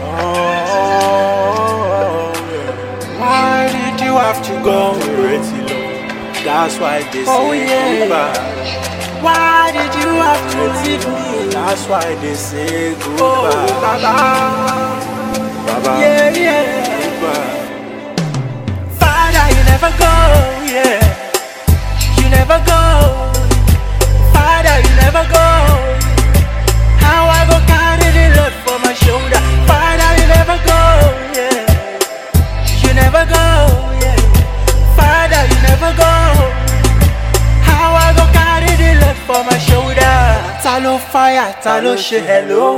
Oh, have to go That's why they oh, say yeah. goodbye. Why did you have to leave me? That's why they say goodbye. Oh, bye bye. Yeah, yeah. Goodbye. Father, you never go. Yeah. You never go. Father, you never go. Fire, ta ló ṣe hello.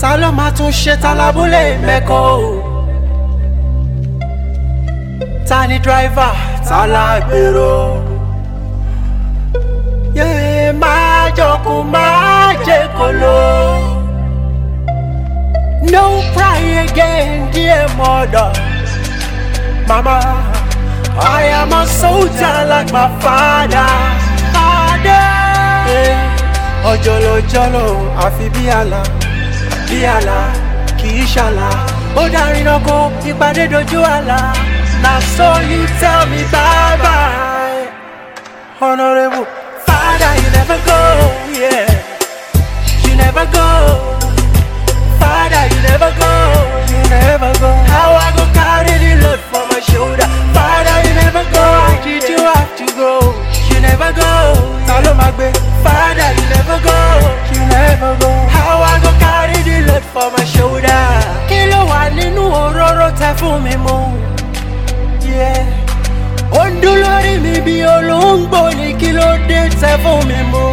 ta ló máa tún ṣe ta lábúlé mẹ́kọ̀ o. ta ni dráìvà ta lágbèrò. máa jọkùn máa jẹ́ kolo. no cry again dear mother. mama. I am a soldier like my father ọjọ́ lọ́jọ́ àfi bí àlá bí àlá kì í ṣàlá ó darí náà kó ìpàdé dojú àlá na so you tell me bye bye honourable. bí olóńgbò ní kí ló dé tẹ fún mi mú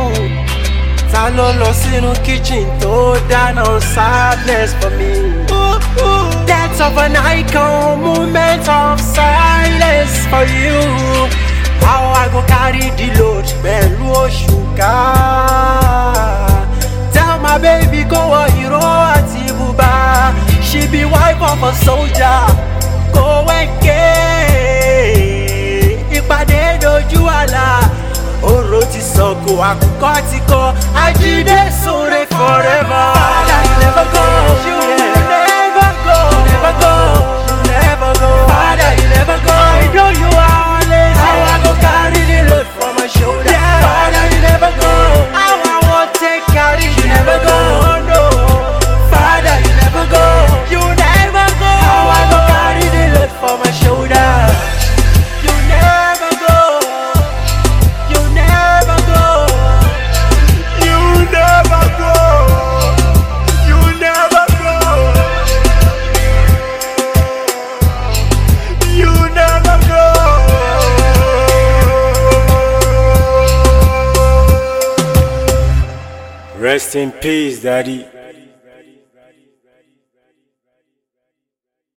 ta ló lọ sínú kitchen tó dáná sadness for me. death of an icon moment of silence for you. how i go carry the load pẹ̀lú òṣùká. tell my baby kó wọ ìró àti bùbá she be wife of a soldier kó wẹ́kẹ́. àkùkọ ti kọ ajídé sóre. Rest in peace, Daddy.